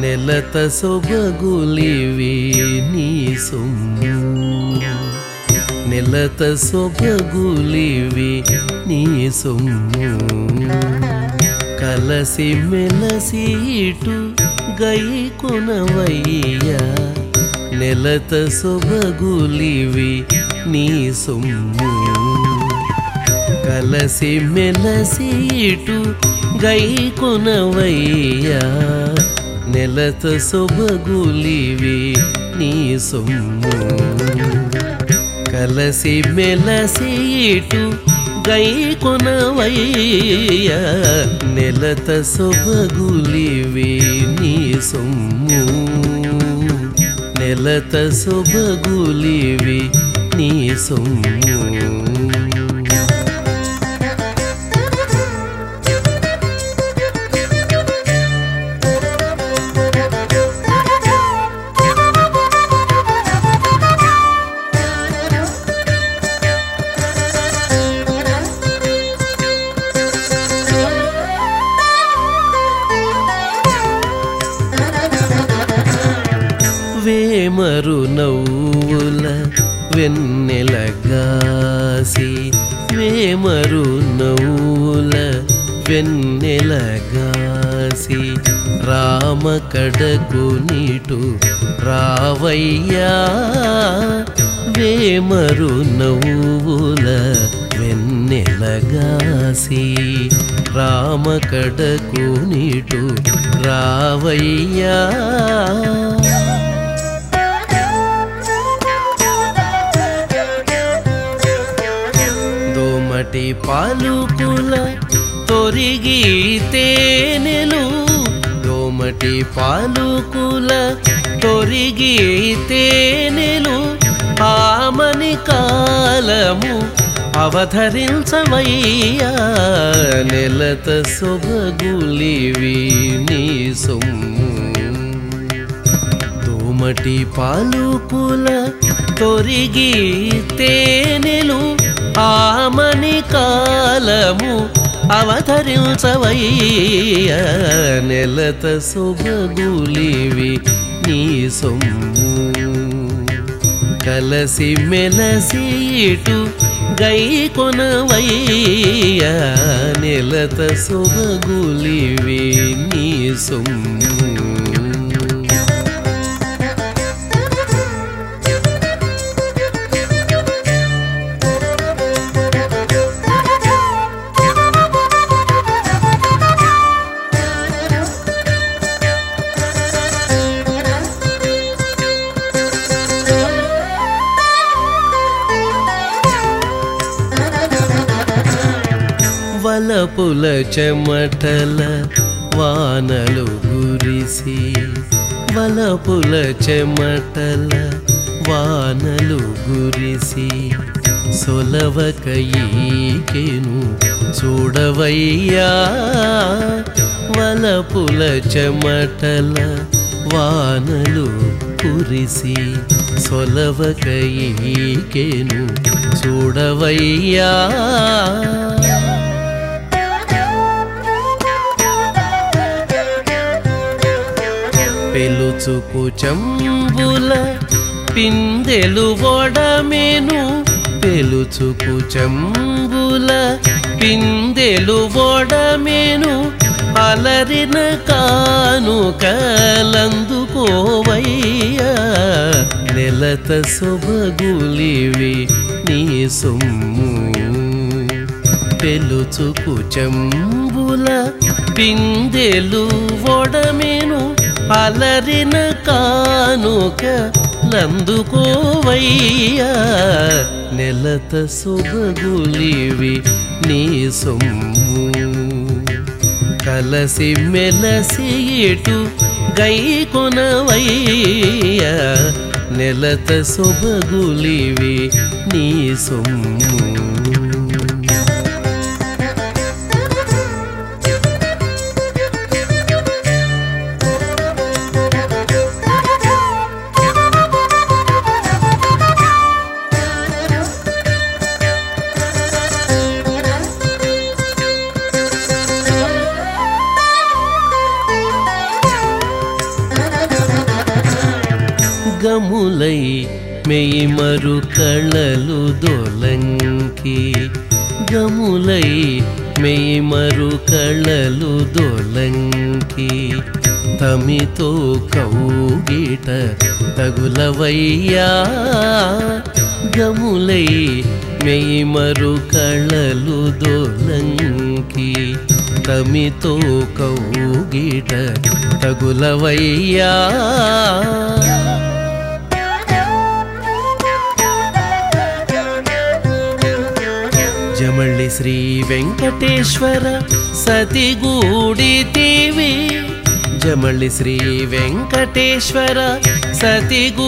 నెలత సొబగులివి నీ సొమ్ము. నెలత సొబగులివి నీ సొమ్ము. కలసి మెలసి ఇటు గై కొనవయ్యా. నెలత సొబగులివి నీ సొమ్ము. కలసి మెలసి ఇటు గై కొనవయ్యా. నెలత సొబగులివి నీ సొమ్ము. కలసి మెలసి ఇటు గై కొనవయ్యా. నెలత సొబగులివి నీ సొమ్ము. నెలత సొబగులివి నీ సొమ్ము. వేమరు వెన్నెలగాసి వేమరు నవ్వుల వెన్నెలగాసి రామ కడకు నీటు రావయ్యా వేమరు నవ్వుల వెన్నెలగాసి రామ కడకు నీటు రావయ్యా. దోమటి పాలుకుల తొరిగి తేనెలు దోమటి పాలుకుల తొరిగి తేనెలు ఆమని కాలము అవధరించవయ్యా. నెలత సొబగులివి నీ సొమ్ము. దోమటి పాలుకుల తొరిగి తేనెలు ఆమని కాలము అవతరించవయ్య నెలత శుభగులివి నీ సొమ్ము. కలసి మెలసి ఇటు గై కొనవయ్య నెలత శుభగులివి నీ సొమ్ము. వలపుల చెమటల వానలు గురిసి వలపుల చెమటల వానలు గురిసి సొలవకయీకెను చూడవయ్యా. వలపుల చెమటల వానలు కురిసి సొలవకయీకెను చూడవయ్యా. పెలుచుకు చంబుల పిందెలు ఒడమేను పెలుచుకు చంబుల పిందెలు ఒడమేను అలరిన కాను కలందుకోవయ్యా నెలత శుభగులివి నీ సొమ్ము. పెలుచుకు చంబుల పిందెలు ఒడమేను అలరిన కానుక లందుకోవయ్యా నెలత సొబగులివి నీ సొమ్ము. కలసి మెలసి ఇటు గై కొనవయ్యా. నెలత సొబగులివి నీ సొమ్ము. గములై మెయిమరు కళలు దొలంకి. గములై మెయిమరు కళలు దొలంకి. తమితో కౌగిట తగులవయ్యా. గములై మెయిమరు కళలు దొలంకి. తమితో కౌగిట తగులవయ్యా. జమళ్ళి శ్రీ వెంకటేశ్వర సతిగూడితివి జమళ్ళి శ్రీ వెంకటేశ్వర సతిగూడితివి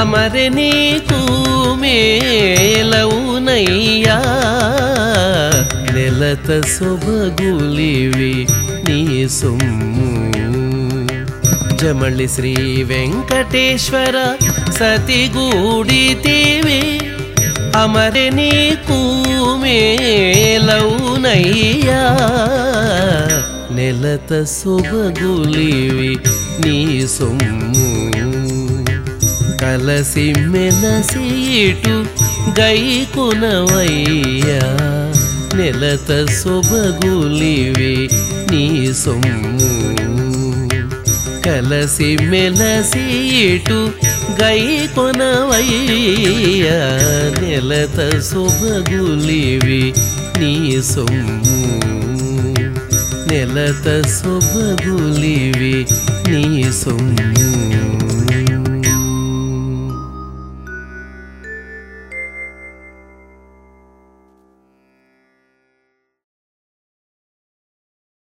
అమరి నీకు మేలవునయ్యా. నెలత సొబగులివి నీ సొమ్ము. జమళ్ళి శ్రీ వెంకటేశ్వర సతిగూడితివి అమరే నీకు మేలవునయ్యా. నెలత శుభగులివి నీ సొమ్ము. కలసి మెలసి ఇటు గైకునవయ్యా నెలత శుభగులివి నీ సొమ్ము. కలసి మెలసి గై గైకొనవయ్యా నెలత శుభగులివి నీ సొమ్ము. నెలత శుభగులివి నీ సొమ్ము.